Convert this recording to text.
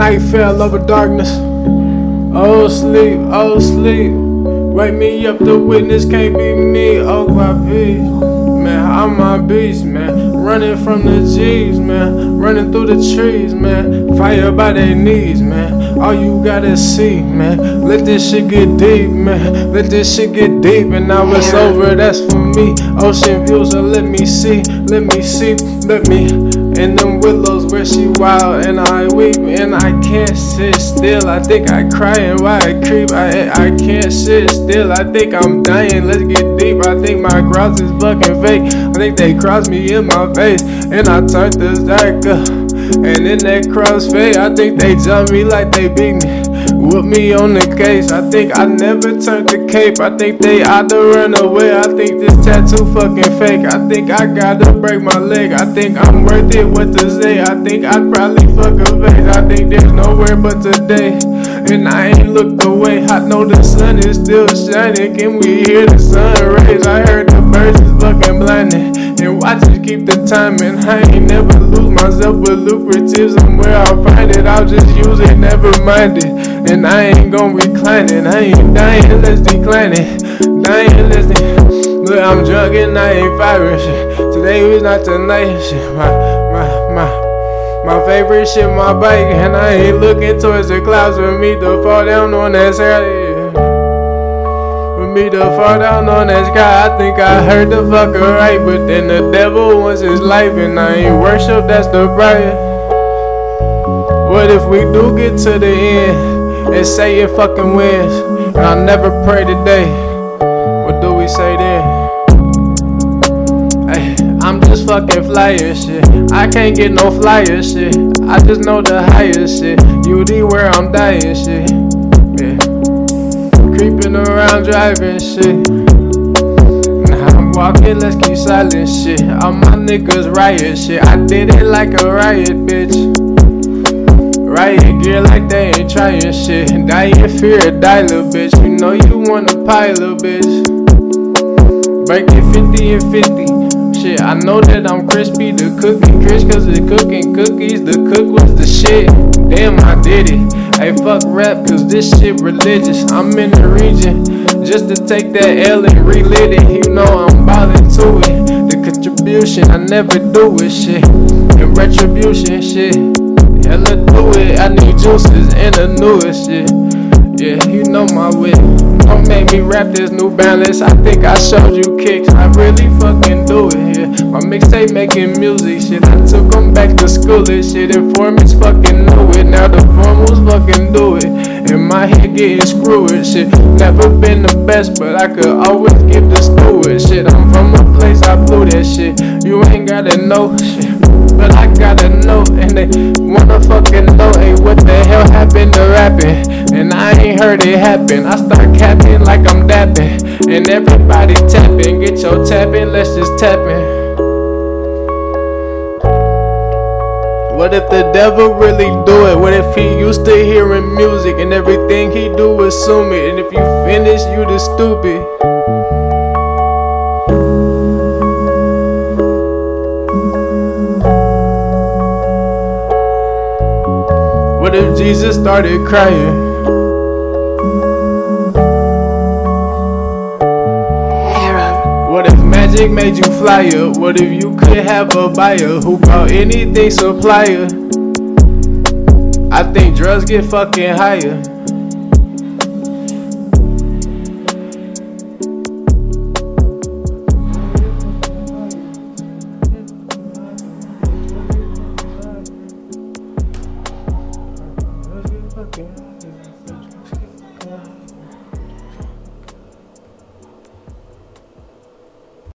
night fell over darkness. Oh sleep, oh sleep. Wake me up, the witness can't be me. Oh my beast, man, I'm my beast, man. Running from the G's, man. Running through the trees, man. Fire by their knees, man. All you gotta see, man. Let this shit get deep, man. Let this shit get deep, and now it's over. That's for me. Ocean views, so let me see, let me see, let me. In them willows where she wild and I weep and I can't sit still. I think I cry and why I creep. I I can't sit still. I think I'm dying. Let's get deep. I think my cross is fucking fake. I think they cross me in my face and I turned the dark. And in that crossfade, I think they jump me like they beat me. With me on the case, I think I never turned the cape. I think they oughta run away. I think this tattoo fucking fake. I think I gotta break my leg. I think I'm worth it. What to say? I think I'd probably fuck a face. I think there's nowhere but today. And I ain't looked away. I know the sun is still shining. Can we hear the sun rays? I heard the birds is fucking blinding. And watch it keep the timing. I ain't never lose myself with lucrative. Somewhere I'll find it. I'll just use it, never mind it. And I ain't gon' recline it. I ain't dying, let's decline it. Dying, de- Look, I'm drunk and I ain't firing shit. Today was not tonight shit. My, my, my. My favorite shit, my bike, and I ain't looking towards the clouds for me to fall down on that sky. For me to fall down on that sky, I think I heard the fucker right, but then the devil wants his life, and I ain't worship, that's the prior. What if we do get to the end? And say it fucking wins. And I'll never pray today. What do we say then? Hey, I'm just fucking flyer shit. I can't get no flyer shit. I just know the highest shit. You where I'm dying shit. Yeah. Creeping around driving shit. Walking, let's keep silent shit. All my niggas riot shit. I did it like a riot, bitch. Riot gear like they ain't trying shit. Die in fear, die little bitch. You know you wanna pie, little bitch. Break it 50 and 50. Shit, I know that I'm crispy, the cookie crisp, cause the cooking cookies, the cook was the shit. Damn, I did it. Hey, fuck rap, cause this shit religious. I'm in the region just to take that L and relit it. You know I'm ballin' to it. The contribution, I never do it, shit. And retribution, shit. Hella do it, I need juices and the newest shit. Yeah, you know my way. Don't make me rap this new balance. I think I showed you kicks. I really fucking do it, yeah. My mixtape making music shit. I took them back to school and shit. Informants fucking know it. Now the formals fucking do it. In my head getting screwed shit. Never been the best, but I could always give the steward shit. I'm from a place I blew that shit. You ain't gotta know shit but I gotta know. And they wanna fucking know, hey, what the hell happened to rapping? And I ain't heard it happen. I start capping like I'm dapping. And everybody tapping, get your tapping, let's just tapping. What if the devil really do it? What if he used to hearing music and everything he do assume it? And if you finish, you the stupid. What if Jesus started crying? What if magic made you flyer? What if you could have a buyer who bought anything supplier? I think drugs get fucking higher. Okay.